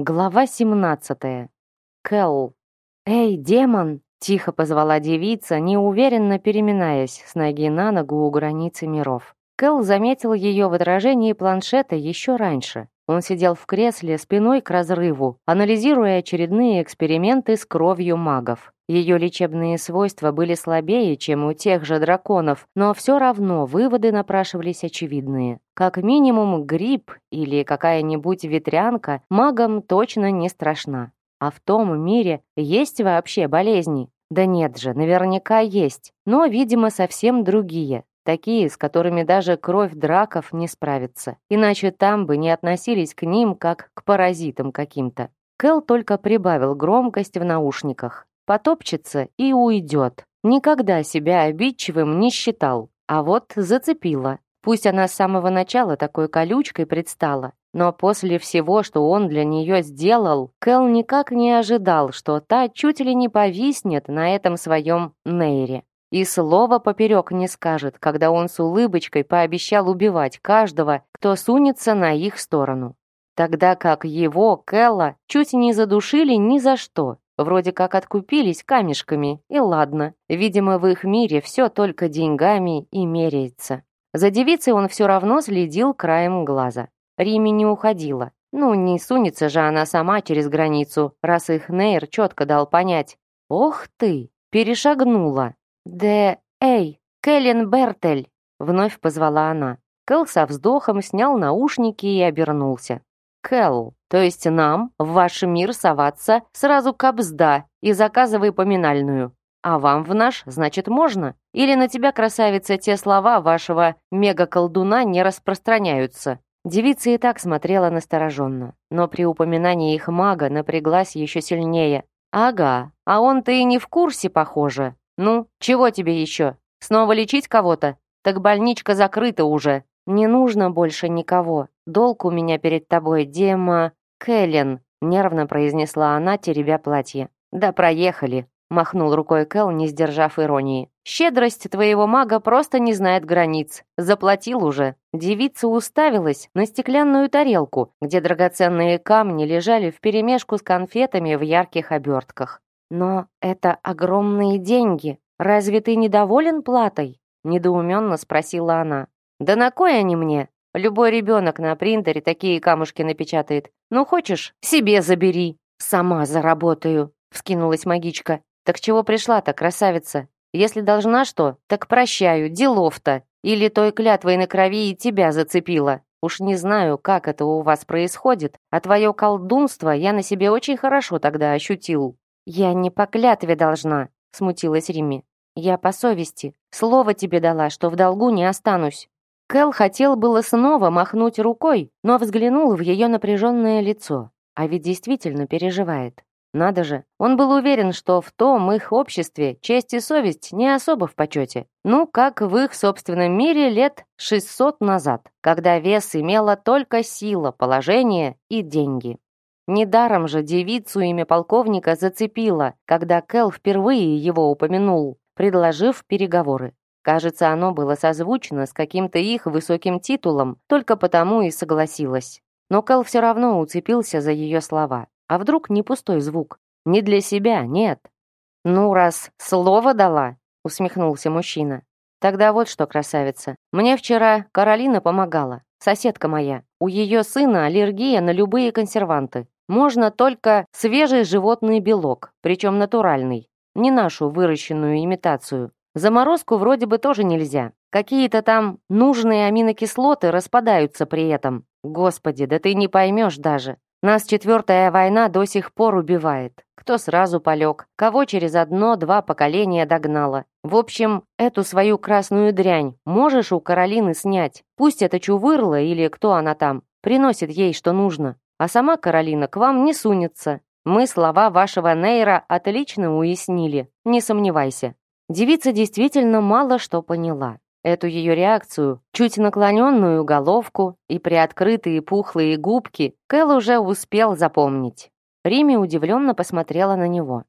Глава 17. Кэл. «Эй, демон!» — тихо позвала девица, неуверенно переминаясь с ноги на ногу у границы миров. Кэл заметил ее в отражении планшета еще раньше. Он сидел в кресле спиной к разрыву, анализируя очередные эксперименты с кровью магов. Ее лечебные свойства были слабее, чем у тех же драконов, но все равно выводы напрашивались очевидные. Как минимум, грипп или какая-нибудь ветрянка магам точно не страшна. А в том мире есть вообще болезни? Да нет же, наверняка есть, но, видимо, совсем другие такие, с которыми даже кровь драков не справится. Иначе там бы не относились к ним, как к паразитам каким-то. Кэл только прибавил громкость в наушниках. Потопчется и уйдет. Никогда себя обидчивым не считал. А вот зацепила. Пусть она с самого начала такой колючкой предстала, но после всего, что он для нее сделал, Кэл никак не ожидал, что та чуть ли не повиснет на этом своем нейре. И слова поперек не скажет, когда он с улыбочкой пообещал убивать каждого, кто сунется на их сторону. Тогда как его, Кэлла, чуть не задушили ни за что. Вроде как откупились камешками, и ладно. Видимо, в их мире все только деньгами и меряется. За девицей он все равно следил краем глаза. Риме не уходила. Ну, не сунется же она сама через границу, раз их Нейр четко дал понять. Ох ты, перешагнула. «Де... Эй, Кэлен Бертель!» — вновь позвала она. Кэл со вздохом снял наушники и обернулся. «Кэл, то есть нам в ваш мир соваться сразу кобзда и заказывай поминальную. А вам в наш, значит, можно? Или на тебя, красавица, те слова вашего мега-колдуна не распространяются?» Девица и так смотрела настороженно, но при упоминании их мага напряглась еще сильнее. «Ага, а он-то и не в курсе, похоже. «Ну, чего тебе еще? Снова лечить кого-то? Так больничка закрыта уже. Не нужно больше никого. Долг у меня перед тобой, Дема... Кэлен», нервно произнесла она, теребя платье. «Да проехали», махнул рукой Кэл, не сдержав иронии. «Щедрость твоего мага просто не знает границ. Заплатил уже». Девица уставилась на стеклянную тарелку, где драгоценные камни лежали вперемешку с конфетами в ярких обертках. «Но это огромные деньги. Разве ты недоволен платой?» недоуменно спросила она. «Да на кой они мне? Любой ребенок на принтере такие камушки напечатает. Ну, хочешь, себе забери». «Сама заработаю», — вскинулась магичка. «Так чего пришла-то, красавица? Если должна что, так прощаю, делов-то. Или той клятвой на крови и тебя зацепила. Уж не знаю, как это у вас происходит, а твое колдунство я на себе очень хорошо тогда ощутил. «Я не по клятве должна», — смутилась Римми. «Я по совести. Слово тебе дала, что в долгу не останусь». Кэл хотел было снова махнуть рукой, но взглянул в ее напряженное лицо. А ведь действительно переживает. Надо же, он был уверен, что в том их обществе честь и совесть не особо в почете. Ну, как в их собственном мире лет 600 назад, когда вес имела только сила, положение и деньги. Недаром же девицу имя полковника зацепило, когда Кэл впервые его упомянул, предложив переговоры. Кажется, оно было созвучно с каким-то их высоким титулом, только потому и согласилась. Но Кэл все равно уцепился за ее слова. А вдруг не пустой звук? Не для себя, нет. «Ну, раз слово дала», — усмехнулся мужчина. «Тогда вот что, красавица. Мне вчера Каролина помогала, соседка моя. У ее сына аллергия на любые консерванты. Можно только свежий животный белок, причем натуральный, не нашу выращенную имитацию. Заморозку вроде бы тоже нельзя. Какие-то там нужные аминокислоты распадаются при этом. Господи, да ты не поймешь даже. Нас четвертая война до сих пор убивает. Кто сразу полег, кого через одно-два поколения догнала. В общем, эту свою красную дрянь можешь у Каролины снять. Пусть это чувырла или кто она там, приносит ей что нужно. А сама Каролина к вам не сунется. Мы слова вашего Нейра отлично уяснили, не сомневайся». Девица действительно мало что поняла. Эту ее реакцию, чуть наклоненную головку и приоткрытые пухлые губки, Кэл уже успел запомнить. Рими удивленно посмотрела на него.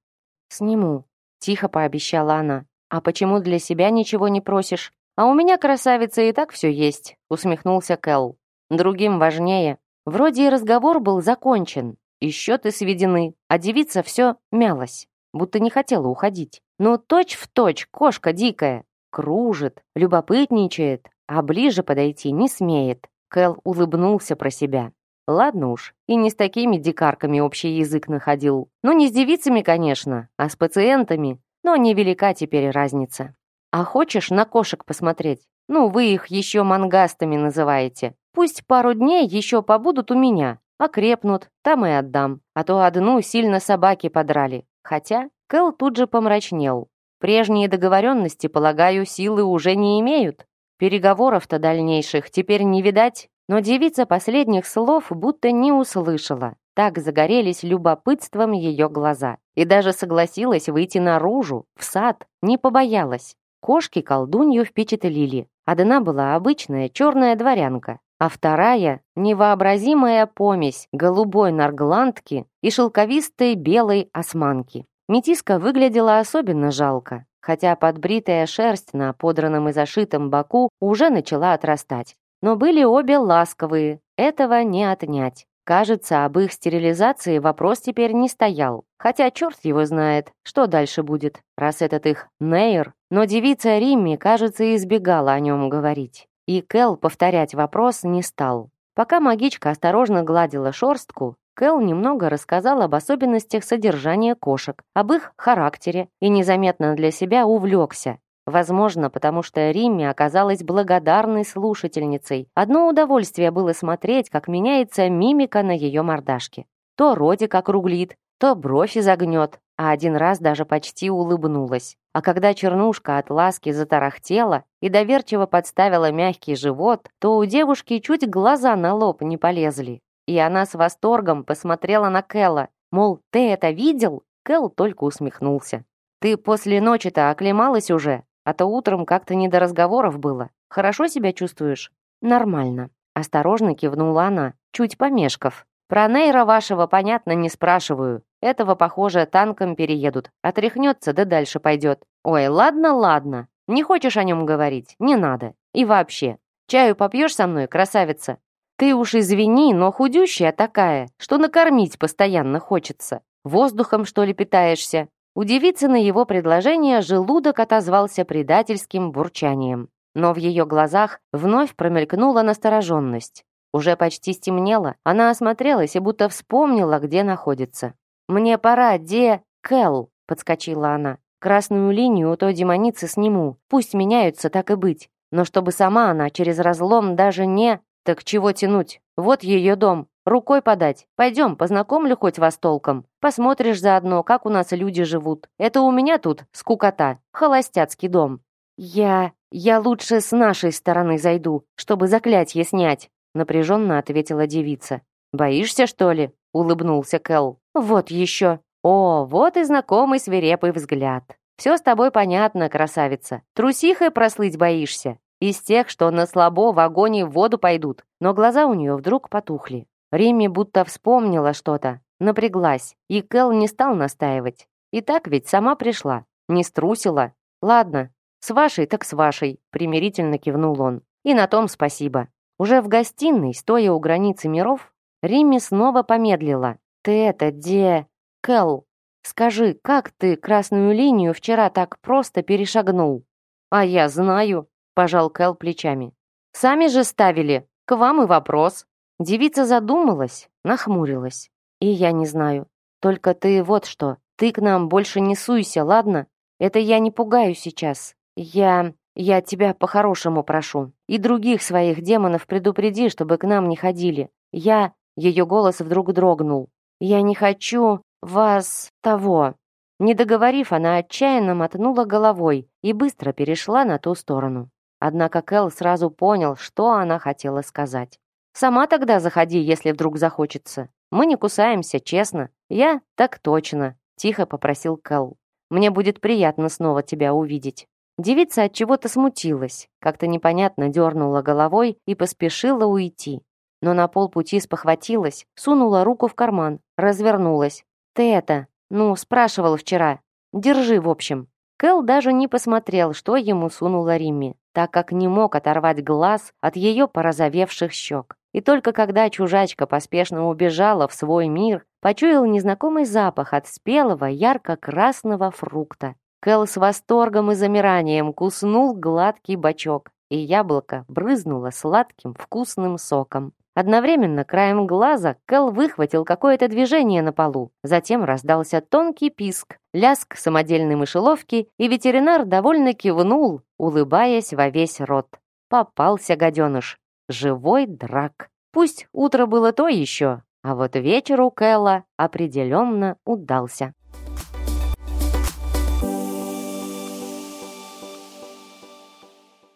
«Сниму», — тихо пообещала она. «А почему для себя ничего не просишь? А у меня, красавица, и так все есть», — усмехнулся Кэл. «Другим важнее. Вроде и разговор был закончен, и счеты сведены, а девица все мялась, будто не хотела уходить. Но точь в точь кошка дикая, кружит, любопытничает, а ближе подойти не смеет. Кэл улыбнулся про себя. Ладно уж, и не с такими дикарками общий язык находил. Ну, не с девицами, конечно, а с пациентами. Но невелика теперь разница. А хочешь на кошек посмотреть? Ну, вы их еще мангастами называете. Пусть пару дней еще побудут у меня, окрепнут, там и отдам. А то одну сильно собаки подрали. Хотя Кэл тут же помрачнел. Прежние договоренности, полагаю, силы уже не имеют. Переговоров-то дальнейших теперь не видать. Но девица последних слов будто не услышала. Так загорелись любопытством ее глаза. И даже согласилась выйти наружу, в сад, не побоялась. Кошки колдунью впечатлили. Одна была обычная черная дворянка, а вторая — невообразимая помесь голубой наргландки и шелковистой белой османки. Метиска выглядела особенно жалко, хотя подбритая шерсть на подранном и зашитом боку уже начала отрастать. Но были обе ласковые, этого не отнять. Кажется, об их стерилизации вопрос теперь не стоял. Хотя черт его знает, что дальше будет, раз этот их Нейр. Но девица Римми, кажется, избегала о нем говорить. И Кэл повторять вопрос не стал. Пока магичка осторожно гладила шорстку, Кэл немного рассказал об особенностях содержания кошек, об их характере и незаметно для себя увлекся, Возможно, потому что Римми оказалась благодарной слушательницей. Одно удовольствие было смотреть, как меняется мимика на ее мордашке. То ротик округлит, то бровь изогнет, а один раз даже почти улыбнулась. А когда чернушка от ласки затарахтела и доверчиво подставила мягкий живот, то у девушки чуть глаза на лоб не полезли. И она с восторгом посмотрела на Кэлла, мол, ты это видел? Кэл только усмехнулся. «Ты после ночи-то оклемалась уже?» А то утром как-то не до разговоров было. Хорошо себя чувствуешь?» «Нормально», — осторожно кивнула она, чуть помешков. «Про Нейра вашего, понятно, не спрашиваю. Этого, похоже, танком переедут. Отряхнется, да дальше пойдет. Ой, ладно, ладно. Не хочешь о нем говорить? Не надо. И вообще. Чаю попьешь со мной, красавица? Ты уж извини, но худющая такая, что накормить постоянно хочется. Воздухом, что ли, питаешься? У девицы на его предложение желудок отозвался предательским бурчанием. Но в ее глазах вновь промелькнула настороженность. Уже почти стемнело, она осмотрелась и будто вспомнила, где находится. «Мне пора, де... Кэл!» — подскочила она. «Красную линию у той демоницы сниму. Пусть меняются, так и быть. Но чтобы сама она через разлом даже не... Так чего тянуть? Вот ее дом. Рукой подать. Пойдем, познакомлю хоть вас толком. Посмотришь заодно, как у нас люди живут. Это у меня тут скукота. Холостяцкий дом. Я... я лучше с нашей стороны зайду, чтобы заклятье снять, напряженно ответила девица. Боишься, что ли? Улыбнулся Кэл. Вот еще. О, вот и знакомый свирепый взгляд. Все с тобой понятно, красавица. Трусихой прослыть боишься. Из тех, что на слабо в огонь и в воду пойдут. Но глаза у нее вдруг потухли. Римми будто вспомнила что-то, напряглась, и Кэл не стал настаивать. И так ведь сама пришла, не струсила. Ладно, с вашей так с вашей, примирительно кивнул он. И на том спасибо. Уже в гостиной, стоя у границы миров, Римми снова помедлила. Ты это, де... Кэл, скажи, как ты красную линию вчера так просто перешагнул? А я знаю, пожал Кэл плечами. Сами же ставили. К вам и вопрос. Девица задумалась, нахмурилась. И я не знаю. Только ты вот что, ты к нам больше не суйся, ладно? Это я не пугаю сейчас. Я... я тебя по-хорошему прошу. И других своих демонов предупреди, чтобы к нам не ходили. Я... Ее голос вдруг дрогнул. Я не хочу вас того. Не договорив, она отчаянно мотнула головой и быстро перешла на ту сторону. Однако Кэл сразу понял, что она хотела сказать. Сама тогда заходи, если вдруг захочется. Мы не кусаемся, честно. Я так точно, тихо попросил Кэл. Мне будет приятно снова тебя увидеть. Девица от чего-то смутилась, как-то непонятно дернула головой и поспешила уйти. Но на полпути спохватилась, сунула руку в карман, развернулась. «Ты это, ну, спрашивал вчера. Держи, в общем». Кэл даже не посмотрел, что ему сунула Римми, так как не мог оторвать глаз от ее порозовевших щек. И только когда чужачка поспешно убежала в свой мир, почуял незнакомый запах от спелого ярко-красного фрукта. Кэл с восторгом и замиранием куснул гладкий бочок, и яблоко брызнуло сладким вкусным соком. Одновременно краем глаза Кэл выхватил какое-то движение на полу. Затем раздался тонкий писк, ляск самодельной мышеловки, и ветеринар довольно кивнул, улыбаясь во весь рот. Попался гаденыш. Живой драк. Пусть утро было то еще, а вот вечер у Кэлла определенно удался.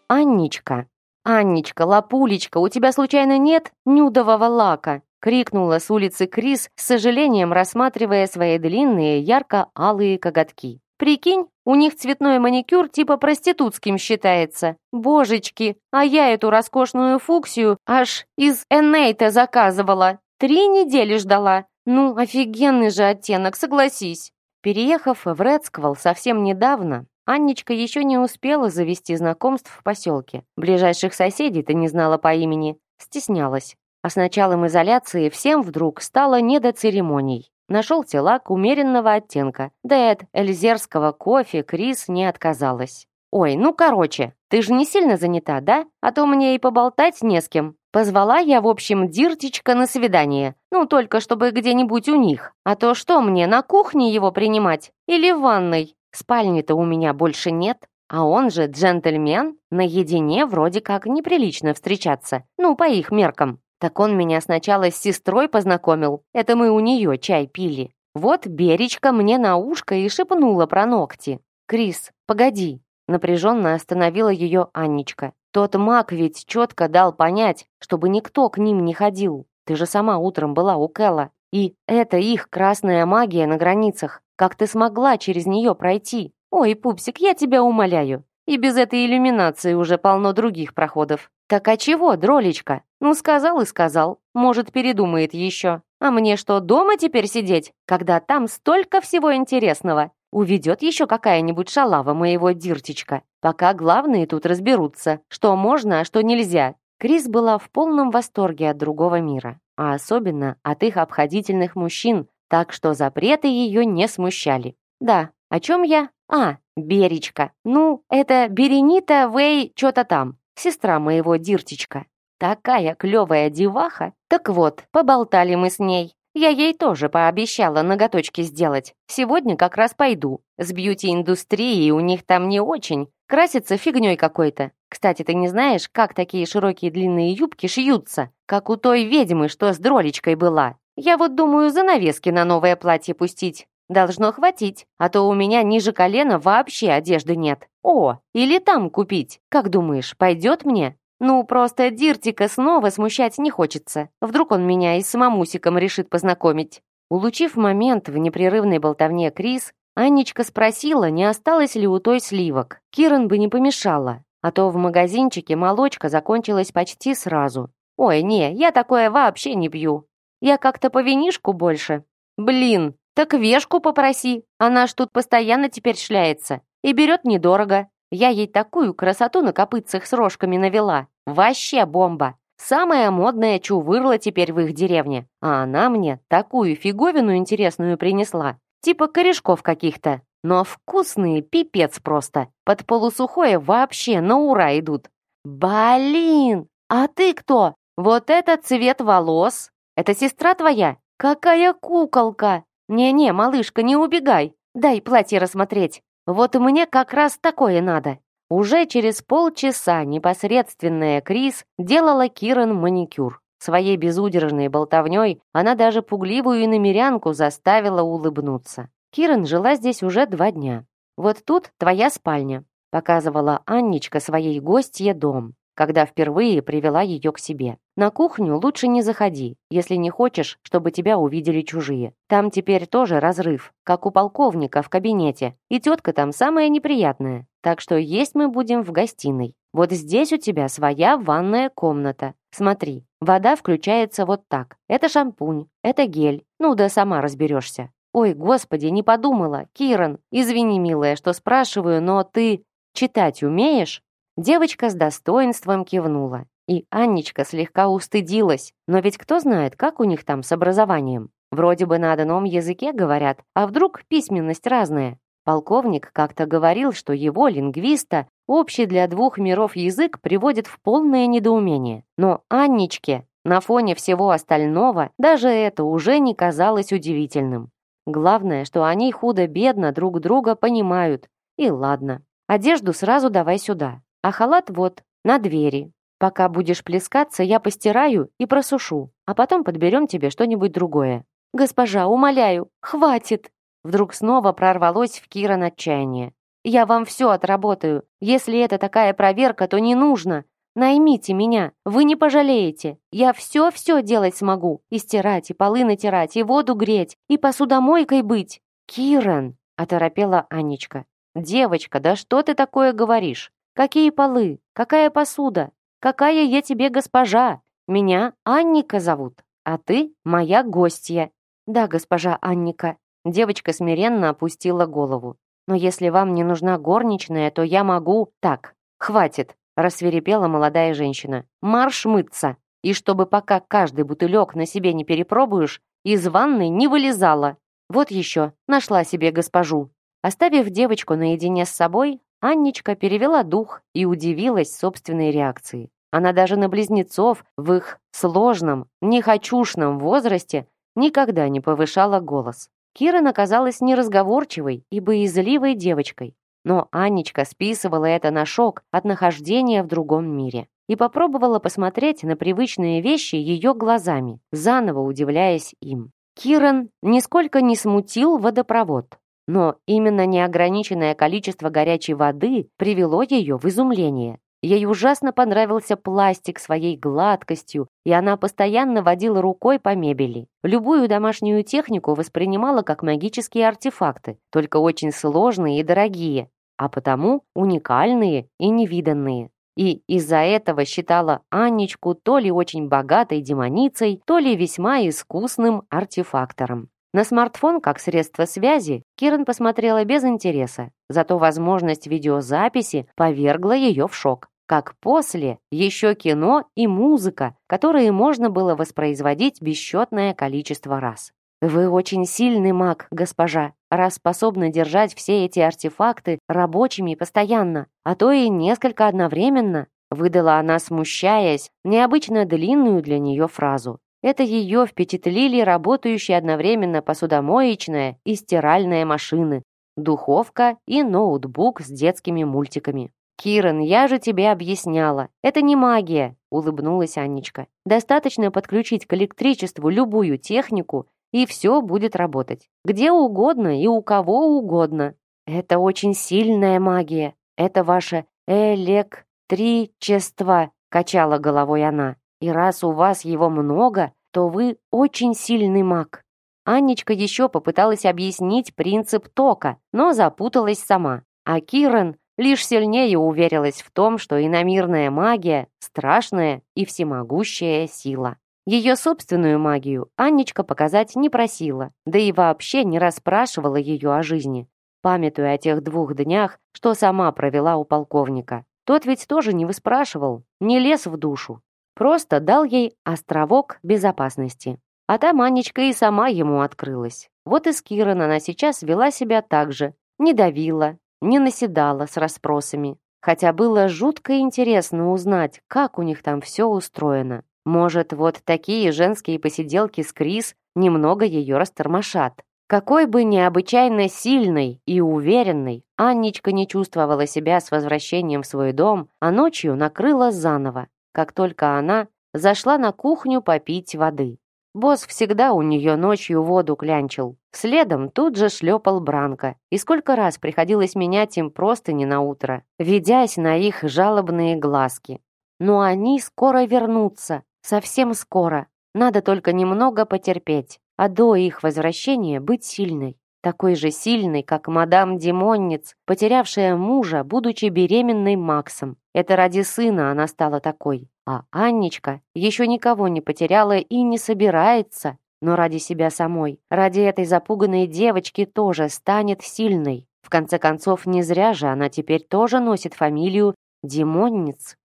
Анничка. «Анничка, лапулечка, у тебя случайно нет нюдового лака?» крикнула с улицы Крис, с сожалением рассматривая свои длинные ярко-алые коготки. «Прикинь, у них цветной маникюр типа проститутским считается. Божечки, а я эту роскошную фуксию аж из Энейта заказывала. Три недели ждала. Ну, офигенный же оттенок, согласись». Переехав в Редсквал совсем недавно, Анничка еще не успела завести знакомств в поселке. Ближайших соседей-то не знала по имени, стеснялась. А с началом изоляции всем вдруг стало не до церемоний. Нашелся лак умеренного оттенка, да и от эльзерского кофе Крис не отказалась. «Ой, ну короче, ты же не сильно занята, да? А то мне и поболтать не с кем. Позвала я, в общем, Диртичка на свидание. Ну, только чтобы где-нибудь у них. А то что мне, на кухне его принимать? Или в ванной? Спальни-то у меня больше нет, а он же джентльмен, наедине вроде как неприлично встречаться, ну, по их меркам. Так он меня сначала с сестрой познакомил, это мы у нее чай пили. Вот Беречка мне на ушко и шепнула про ногти. «Крис, погоди!» Напряженно остановила ее Анничка. «Тот маг ведь четко дал понять, чтобы никто к ним не ходил. Ты же сама утром была у Кэлла. И это их красная магия на границах. Как ты смогла через нее пройти? Ой, пупсик, я тебя умоляю. И без этой иллюминации уже полно других проходов. Так а чего, дролечка? Ну, сказал и сказал. Может, передумает еще. А мне что, дома теперь сидеть, когда там столько всего интересного? Уведет еще какая-нибудь шалава моего диртичка. Пока главные тут разберутся, что можно, а что нельзя. Крис была в полном восторге от другого мира, а особенно от их обходительных мужчин, так что запреты ее не смущали. Да, о чем я? А, Беречка. Ну, это Беренита Вэй что-то там, сестра моего Диртичка. Такая клевая деваха. Так вот, поболтали мы с ней. Я ей тоже пообещала ноготочки сделать. Сегодня как раз пойду. С бьюти-индустрией у них там не очень. Красится фигней какой-то. Кстати, ты не знаешь, как такие широкие длинные юбки шьются? Как у той ведьмы, что с дролечкой была. Я вот думаю занавески на новое платье пустить. Должно хватить, а то у меня ниже колена вообще одежды нет. О, или там купить. Как думаешь, пойдет мне? Ну, просто Диртика снова смущать не хочется. Вдруг он меня и с мамусиком решит познакомить. Улучив момент в непрерывной болтовне Крис, Анничка спросила, не осталось ли у той сливок. Киран бы не помешала, а то в магазинчике молочка закончилась почти сразу. «Ой, не, я такое вообще не пью. Я как-то по винишку больше. Блин, так вешку попроси. Она ж тут постоянно теперь шляется. И берет недорого. Я ей такую красоту на копытцах с рожками навела. Вообще бомба. Самая модная чувырла теперь в их деревне. А она мне такую фиговину интересную принесла. Типа корешков каких-то. Но вкусные пипец просто. Под полусухое вообще на ура идут. Блин, а ты кто? Вот это цвет волос, это сестра твоя? Какая куколка! Не-не, малышка, не убегай. Дай платье рассмотреть. Вот мне как раз такое надо. Уже через полчаса непосредственная Крис делала Киран маникюр. Своей безудержной болтовней она даже пугливую иномерянку заставила улыбнуться. Киран жила здесь уже два дня. «Вот тут твоя спальня», показывала Анничка своей гостье дом когда впервые привела ее к себе. На кухню лучше не заходи, если не хочешь, чтобы тебя увидели чужие. Там теперь тоже разрыв, как у полковника в кабинете, и тетка там самая неприятная. Так что есть мы будем в гостиной. Вот здесь у тебя своя ванная комната. Смотри, вода включается вот так. Это шампунь, это гель. Ну да сама разберешься. Ой, господи, не подумала. Киран, извини, милая, что спрашиваю, но ты читать умеешь? Девочка с достоинством кивнула. И Анничка слегка устыдилась. Но ведь кто знает, как у них там с образованием. Вроде бы на одном языке говорят, а вдруг письменность разная. Полковник как-то говорил, что его, лингвиста, общий для двух миров язык приводит в полное недоумение. Но Анничке на фоне всего остального даже это уже не казалось удивительным. Главное, что они худо-бедно друг друга понимают. И ладно. Одежду сразу давай сюда. А халат вот, на двери. Пока будешь плескаться, я постираю и просушу, а потом подберем тебе что-нибудь другое. Госпожа, умоляю, хватит. Вдруг снова прорвалось в Киран отчаяние. Я вам все отработаю. Если это такая проверка, то не нужно. Наймите меня, вы не пожалеете. Я все-все делать смогу. И стирать, и полы натирать, и воду греть, и посудомойкой быть. Киран, оторопела Анечка. Девочка, да что ты такое говоришь? Какие полы? Какая посуда? Какая я тебе госпожа? Меня Анника зовут, а ты моя гостья. Да, госпожа Анника. Девочка смиренно опустила голову. Но если вам не нужна горничная, то я могу... Так, хватит рассверепела молодая женщина. «Марш мыться! И чтобы пока каждый бутылек на себе не перепробуешь, из ванной не вылезала. Вот еще, нашла себе госпожу». Оставив девочку наедине с собой, Анничка перевела дух и удивилась собственной реакции. Она даже на близнецов в их сложном, нехочушном возрасте никогда не повышала голос. Кира оказалась неразговорчивой и боязливой девочкой, но Анечка списывала это на шок от нахождения в другом мире и попробовала посмотреть на привычные вещи ее глазами, заново удивляясь им. Киран нисколько не смутил водопровод, но именно неограниченное количество горячей воды привело ее в изумление. Ей ужасно понравился пластик своей гладкостью, и она постоянно водила рукой по мебели. Любую домашнюю технику воспринимала как магические артефакты, только очень сложные и дорогие, а потому уникальные и невиданные. И из-за этого считала Анечку то ли очень богатой демоницей, то ли весьма искусным артефактором. На смартфон как средство связи Киран посмотрела без интереса, зато возможность видеозаписи повергла ее в шок. Как после еще кино и музыка, которые можно было воспроизводить бесчетное количество раз. «Вы очень сильный маг, госпожа, раз способны держать все эти артефакты рабочими постоянно, а то и несколько одновременно», выдала она, смущаясь, необычно длинную для нее фразу. Это ее впечатлили работающие одновременно посудомоечная и стиральная машины, духовка и ноутбук с детскими мультиками. «Киран, я же тебе объясняла. Это не магия», — улыбнулась Анечка. «Достаточно подключить к электричеству любую технику и все будет работать. Где угодно и у кого угодно. Это очень сильная магия. Это ваше электричество, качала головой она. И раз у вас его много, то вы очень сильный маг. Анечка еще попыталась объяснить принцип тока, но запуталась сама. А Киран лишь сильнее уверилась в том, что иномирная магия – страшная и всемогущая сила. Ее собственную магию Анничка показать не просила, да и вообще не расспрашивала ее о жизни, памятуя о тех двух днях, что сама провела у полковника. Тот ведь тоже не выспрашивал, не лез в душу, просто дал ей островок безопасности. А там Анечка и сама ему открылась. Вот и с Киран она сейчас вела себя так же, не давила, не наседала с расспросами. Хотя было жутко интересно узнать, как у них там все устроено. Может, вот такие женские посиделки с Крис немного ее растормошат. Какой бы необычайно сильной и уверенной Анничка не чувствовала себя с возвращением в свой дом, а ночью накрыла заново, как только она зашла на кухню попить воды. Босс всегда у нее ночью воду клянчил. Следом тут же шлепал Бранко. И сколько раз приходилось менять им просто не на утро, ведясь на их жалобные глазки. Но они скоро вернутся, Совсем скоро. Надо только немного потерпеть, а до их возвращения быть сильной. Такой же сильной, как мадам Димонниц, потерявшая мужа, будучи беременной Максом. Это ради сына она стала такой. А Анничка еще никого не потеряла и не собирается, но ради себя самой, ради этой запуганной девочки тоже станет сильной. В конце концов, не зря же она теперь тоже носит фамилию Димонниц.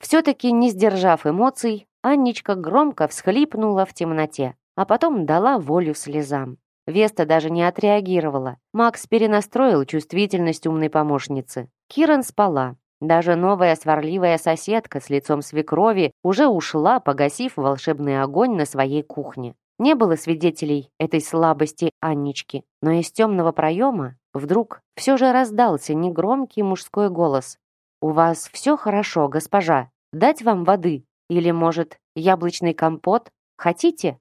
Все-таки, не сдержав эмоций, Анничка громко всхлипнула в темноте. а потом дала волю слезам. Веста даже не отреагировала. Макс перенастроил чувствительность умной помощницы. Киран спала. Даже новая сварливая соседка с лицом свекрови уже ушла, погасив волшебный огонь на своей кухне. Не было свидетелей этой слабости Аннички, но из темного проема вдруг все же раздался негромкий мужской голос. «У вас все хорошо, госпожа? Дать вам воды? Или, может, яблочный компот? Хотите?»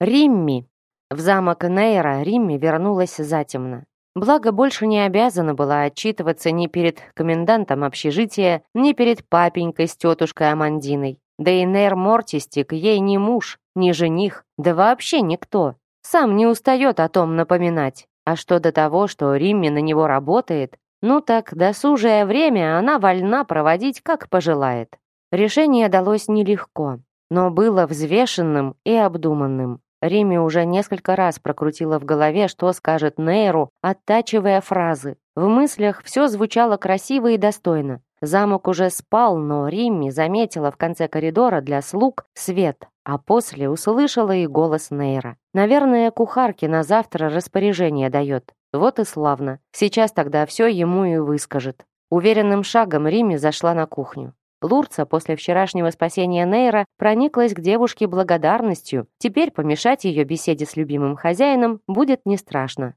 Римми. В замок Нейра Римми вернулась затемно. Благо, больше не обязана была отчитываться ни перед комендантом общежития, ни перед папенькой с тетушкой Амандиной. Да и Нейр Мортистик ей не муж, не жених, да вообще никто. Сам не устает о том напоминать. А что до того, что Римми на него работает, ну так досужее время она вольна проводить как пожелает. Решение далось нелегко, но было взвешенным и обдуманным. Рими уже несколько раз прокрутила в голове, что скажет Нейру, оттачивая фразы. В мыслях все звучало красиво и достойно. Замок уже спал, но Римми заметила в конце коридора для слуг свет, а после услышала и голос Нейра. Наверное, кухарке на завтра распоряжение дает. Вот и славно. Сейчас тогда все ему и выскажет. Уверенным шагом Римми зашла на кухню. Лурца после вчерашнего спасения Нейра прониклась к девушке благодарностью. Теперь помешать ее беседе с любимым хозяином будет не страшно.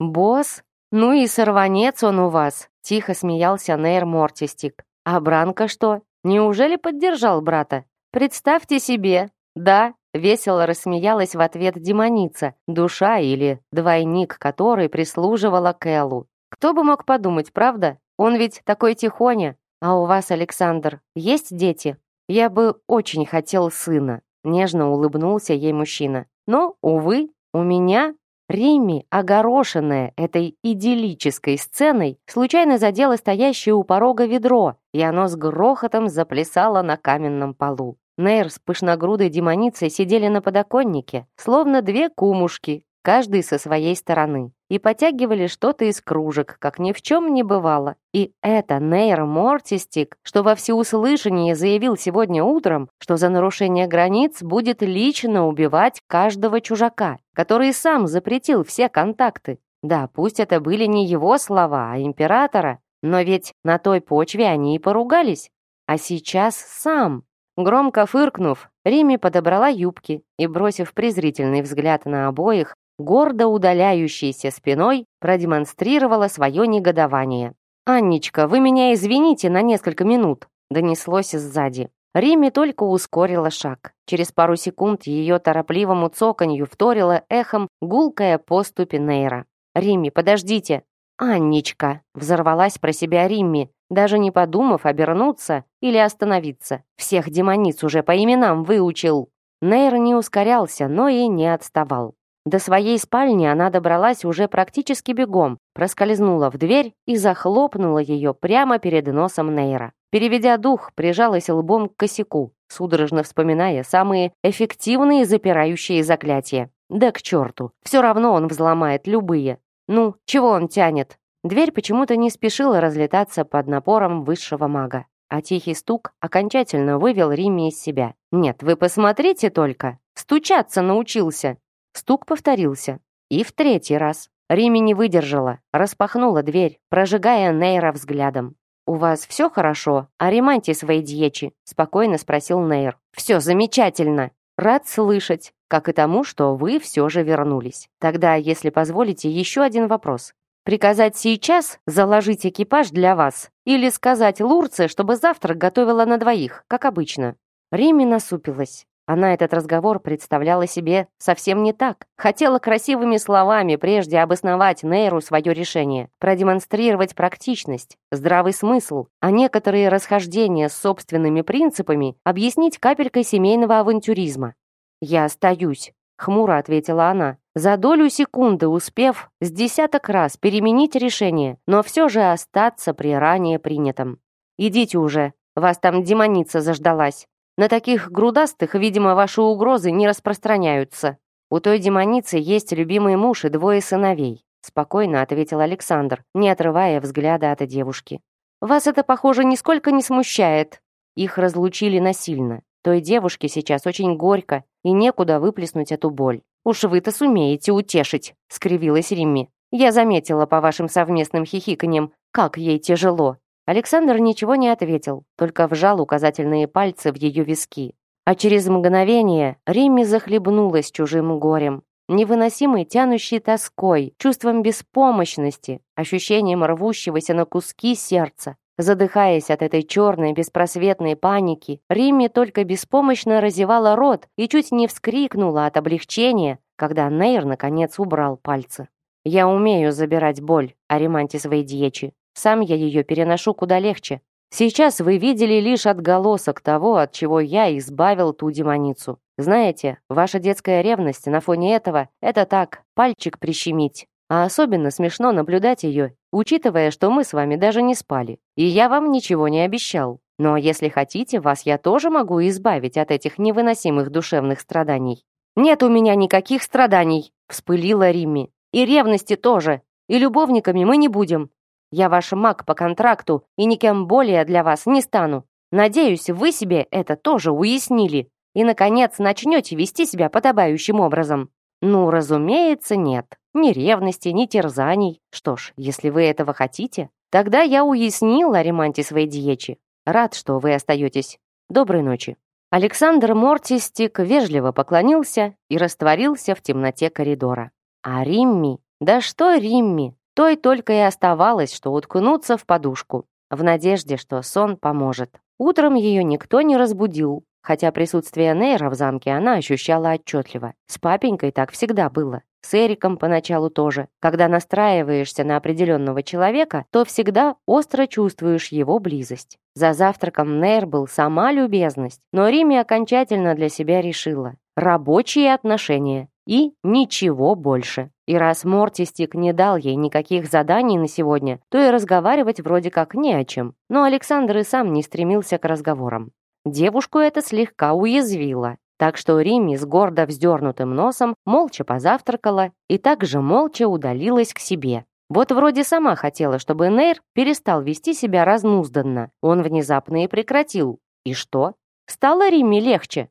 «Босс? Ну и сорванец он у вас!» Тихо смеялся Нейр Мортистик. «А Бранко что? Неужели поддержал брата? Представьте себе!» «Да», — весело рассмеялась в ответ демоница, душа или двойник которой прислуживала Кэллу. «Кто бы мог подумать, правда? Он ведь такой тихоня, «А у вас, Александр, есть дети? Я бы очень хотел сына», нежно улыбнулся ей мужчина. «Но, увы, у меня Римми, огорошенная этой идиллической сценой, случайно задела стоящее у порога ведро, и оно с грохотом заплясало на каменном полу. Нейр с пышногрудой демоницей сидели на подоконнике, словно две кумушки, каждый со своей стороны, и потягивали что-то из кружек, как ни в чем не бывало. И это Нейр Мортистик, что во всеуслышание заявил сегодня утром, что за нарушение границ будет лично убивать каждого чужака, который сам запретил все контакты. Да, пусть это были не его слова, а императора, но ведь на той почве они и поругались. А сейчас сам. Громко фыркнув, Рими подобрала юбки и, бросив презрительный взгляд на обоих, гордо удаляющейся спиной, продемонстрировала свое негодование. «Анничка, вы меня извините на несколько минут», донеслось сзади. Риме только ускорила шаг. Через пару секунд ее торопливому цоканью вторила эхом гулкая поступь Нейра. «Римми, подождите!» «Анничка!» — взорвалась про себя Римми, даже не подумав обернуться или остановиться. «Всех демониц уже по именам выучил!» Нейр не ускорялся, но и не отставал. До своей спальни она добралась уже практически бегом, проскользнула в дверь и захлопнула ее прямо перед носом Нейра. Переведя дух, прижалась лбом к косяку, судорожно вспоминая самые эффективные запирающие заклятия. Да к черту, все равно он взломает любые. Ну, чего он тянет? Дверь почему-то не спешила разлетаться под напором высшего мага. А тихий стук окончательно вывел Римми из себя. «Нет, вы посмотрите только! Стучаться научился!» Стук повторился. И в третий раз. Рими не выдержала, распахнула дверь, прожигая Нейра взглядом. «У вас все хорошо? А ремонте свои дьечи?» — спокойно спросил Нейр. «Все замечательно. Рад слышать, как и тому, что вы все же вернулись. Тогда, если позволите, еще один вопрос. Приказать сейчас заложить экипаж для вас или сказать Лурце, чтобы завтрак готовила на двоих, как обычно?» Рими насупилась. Она этот разговор представляла себе совсем не так. Хотела красивыми словами прежде обосновать Нейру свое решение, продемонстрировать практичность, здравый смысл, а некоторые расхождения с собственными принципами объяснить капелькой семейного авантюризма. «Я остаюсь», — хмуро ответила она, за долю секунды успев с десяток раз переменить решение, но все же остаться при ранее принятом. «Идите уже, вас там демоница заждалась». На таких грудастых, видимо, ваши угрозы не распространяются. У той демоницы есть любимый муж и двое сыновей», спокойно ответил Александр, не отрывая взгляда от девушки. «Вас это, похоже, нисколько не смущает». их разлучили насильно. Той девушке сейчас очень горько, и некуда выплеснуть эту боль. «Уж вы-то сумеете утешить», — скривилась Римми. «Я заметила по вашим совместным хихиканьям, как ей тяжело». Александр ничего не ответил, только вжал указательные пальцы в ее виски. А через мгновение Римми захлебнулась чужим горем, невыносимой тянущей тоской, чувством беспомощности, ощущением рвущегося на куски сердца. Задыхаясь от этой черной беспросветной паники, Римми только беспомощно разевала рот и чуть не вскрикнула от облегчения, когда Нейр наконец убрал пальцы. «Я умею забирать боль, Аримантис Вейдьечи. Сам я ее переношу куда легче. Сейчас вы видели лишь отголосок того, от чего я избавил ту демоницу. Знаете, ваша детская ревность на фоне этого — это так, пальчик прищемить. А особенно смешно наблюдать ее, учитывая, что мы с вами даже не спали. И я вам ничего не обещал. Но если хотите, вас я тоже могу избавить от этих невыносимых душевных страданий. «Нет у меня никаких страданий», — вспылила Римми. «И ревности тоже. И любовниками мы не будем. Я ваш маг по контракту и никем более для вас не стану. Надеюсь, вы себе это тоже уяснили и, наконец, начнете вести себя подобающим образом. Ну, разумеется, нет. Ни ревности, ни терзаний. Что ж, если вы этого хотите, тогда я уяснил о ремонте своей диечи. Рад, что вы остаетесь. Доброй ночи. Александр Мортистик вежливо поклонился и растворился в темноте коридора. А Римми? Да что Римми? Той только и оставалось, что уткнуться в подушку, в надежде, что сон поможет. Утром ее никто не разбудил, хотя присутствие Нейра в замке она ощущала отчетливо. С папенькой так всегда было. С Эриком поначалу тоже. Когда настраиваешься на определенного человека, то всегда остро чувствуешь его близость. За завтраком Нейр был сама любезность, но Риме окончательно для себя решила. Рабочие отношения. И ничего больше. И раз Мортистик не дал ей никаких заданий на сегодня, то и разговаривать вроде как не о чем. Но Александр и сам не стремился к разговорам. Девушку это слегка уязвило. Так что Римми с гордо вздернутым носом молча позавтракала и также молча удалилась к себе. Вот вроде сама хотела, чтобы Нейр перестал вести себя разнузданно. Он внезапно и прекратил. И что? Стало Римме легче.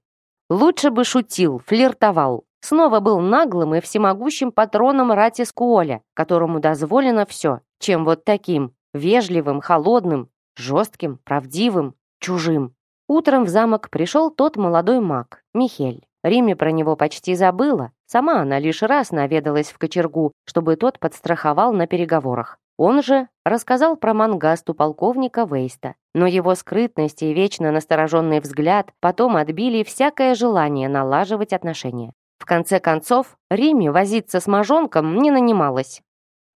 Лучше бы шутил, флиртовал, снова был наглым и всемогущим патроном Рати Скуоля, которому дозволено все, чем вот таким, вежливым, холодным, жестким, правдивым, чужим. Утром в замок пришел тот молодой маг, Михель. Риме про него почти забыла. Сама она лишь раз наведалась в кочергу, чтобы тот подстраховал на переговорах. Он же рассказал про мангасту полковника Вейста. Но его скрытность и вечно настороженный взгляд потом отбили всякое желание налаживать отношения. В конце концов, Риме возиться с мажонком не нанималась.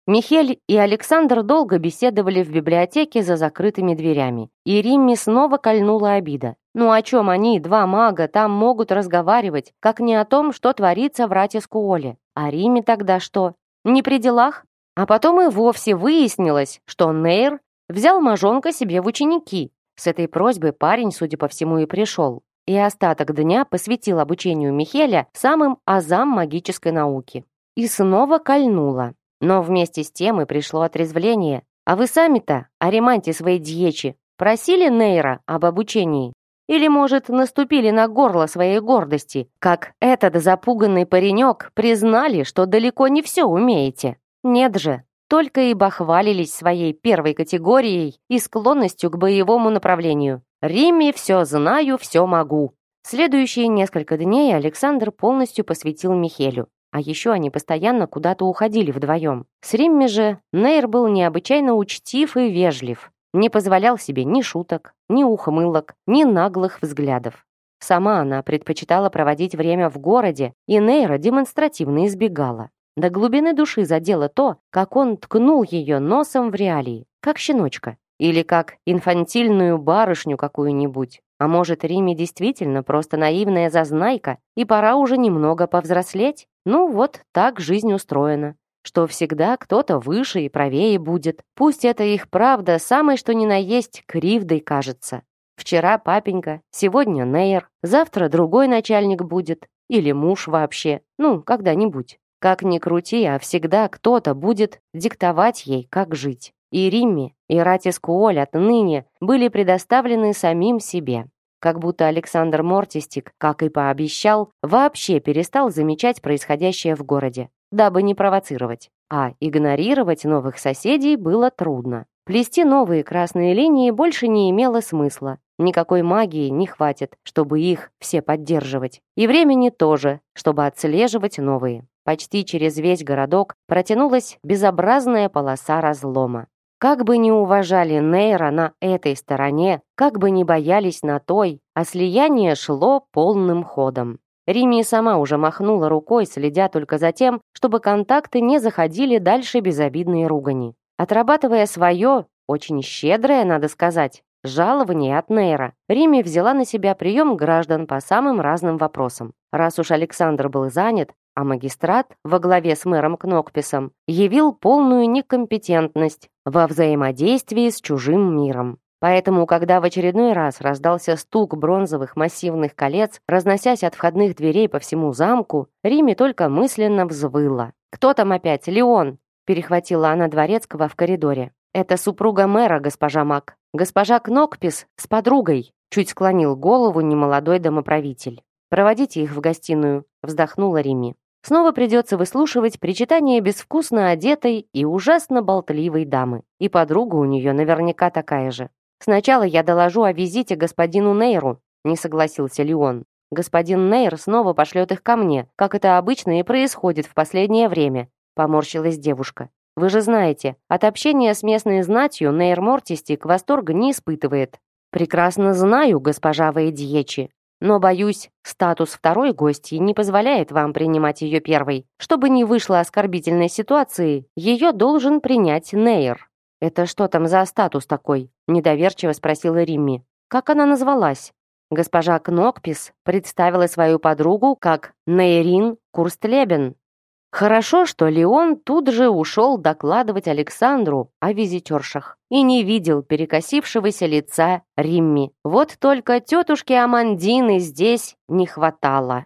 Михель и Александр долго беседовали в библиотеке за закрытыми дверями, и Римме снова кольнула обида. Ну о чем они, два мага, там могут разговаривать, как не о том, что творится в Ратискуоле. А Риме тогда что? Не при делах? А потом и вовсе выяснилось, что Нейр взял мажонка себе в ученики. С этой просьбой парень, судя по всему, и пришел и остаток дня посвятил обучению Михеля самым азам магической науки. И снова кольнуло. Но вместе с тем и пришло отрезвление. А вы сами-то, о ремонте своей дьечи, просили Нейра об обучении? Или, может, наступили на горло своей гордости, как этот запуганный паренек признали, что далеко не все умеете? Нет же, только и бахвалились своей первой категорией и склонностью к боевому направлению. Риме все знаю, все могу. Следующие несколько дней Александр полностью посвятил Михелю. А еще они постоянно куда-то уходили вдвоем. С Римми же Нейр был необычайно учтив и вежлив. Не позволял себе ни шуток, ни ухмылок, ни наглых взглядов. Сама она предпочитала проводить время в городе, и Нейра демонстративно избегала. До глубины души задело то, как он ткнул ее носом в реалии, как щеночка. Или как инфантильную барышню какую-нибудь. А может, Риме действительно просто наивная зазнайка, и пора уже немного повзрослеть? Ну вот, так жизнь устроена. Что всегда кто-то выше и правее будет. Пусть это их правда, самой что ни на есть, кривдой кажется. Вчера папенька, сегодня Нейр, завтра другой начальник будет. Или муж вообще. Ну, когда-нибудь. Как ни крути, а всегда кто-то будет диктовать ей, как жить. И Римми, и Ратискуоль отныне были предоставлены самим себе. Как будто Александр Мортистик, как и пообещал, вообще перестал замечать происходящее в городе, дабы не провоцировать. А игнорировать новых соседей было трудно. Плести новые красные линии больше не имело смысла. Никакой магии не хватит, чтобы их все поддерживать. И времени тоже, чтобы отслеживать новые. Почти через весь городок протянулась безобразная полоса разлома. Как бы ни уважали Нейра на этой стороне, как бы ни боялись на той, а слияние шло полным ходом. Рими сама уже махнула рукой, следя только за тем, чтобы контакты не заходили дальше безобидной ругани. Отрабатывая свое, очень щедрое, надо сказать, жалование от Нейра, Рими взяла на себя прием граждан по самым разным вопросам. Раз уж Александр был занят, а магистрат во главе с мэром Кнокписом явил полную некомпетентность во взаимодействии с чужим миром. Поэтому, когда в очередной раз раздался стук бронзовых массивных колец, разносясь от входных дверей по всему замку, Риме только мысленно взвыла. «Кто там опять? Леон!» перехватила она дворецкого в коридоре. «Это супруга мэра, госпожа Мак. Госпожа Кнокпис с подругой», чуть склонил голову немолодой домоправитель. «Проводите их в гостиную», вздохнула Рими. Снова придется выслушивать причитания безвкусно одетой и ужасно болтливой дамы. И подруга у нее наверняка такая же. «Сначала я доложу о визите господину Нейру», не согласился Леон. «Господин Нейр снова пошлет их ко мне, как это обычно и происходит в последнее время», поморщилась девушка. «Вы же знаете, от общения с местной знатью Нейр Мортистик восторга не испытывает». «Прекрасно знаю, госпожа Вейдьечи», но, боюсь, статус второй гости не позволяет вам принимать ее первой. Чтобы не вышло оскорбительной ситуации, ее должен принять Нейр». «Это что там за статус такой?» – недоверчиво спросила Римми. «Как она назвалась?» Госпожа Кнокпис представила свою подругу как Нейрин Курстлебен. Хорошо, что Леон тут же ушел докладывать Александру о визитершах и не видел перекосившегося лица Римми. Вот только тетушки Амандины здесь не хватало.